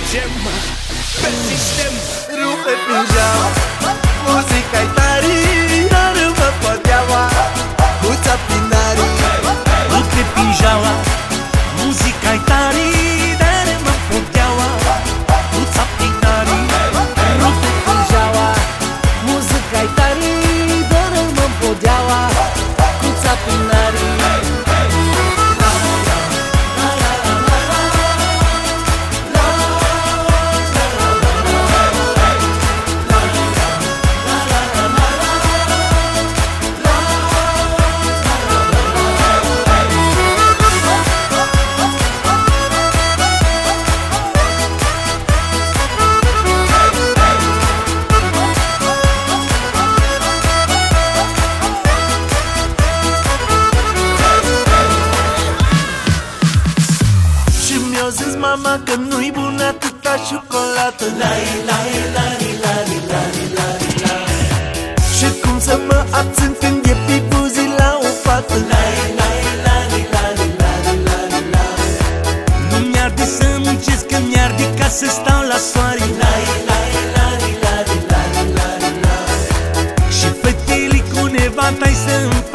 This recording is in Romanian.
mergem pe sistem. Rupe pijama Muzica-i tare Iar mă poteaua Cuța pinarii Rupe pijama Muzica-i Și mi-a zis mama că nu-i bună atâta ciocolată Lai, lai, lai, lai, lai, lai, lai Și cum să mă abțin când e pe buzi la o fată Lai, lai, lai, lai, lai, lai, lai Nu mi-arde să muncesc, că mi-arde ca să stau la soare Lai, lai, lai, lai, lai, lai, lai Și fetele cu nevantai să-mi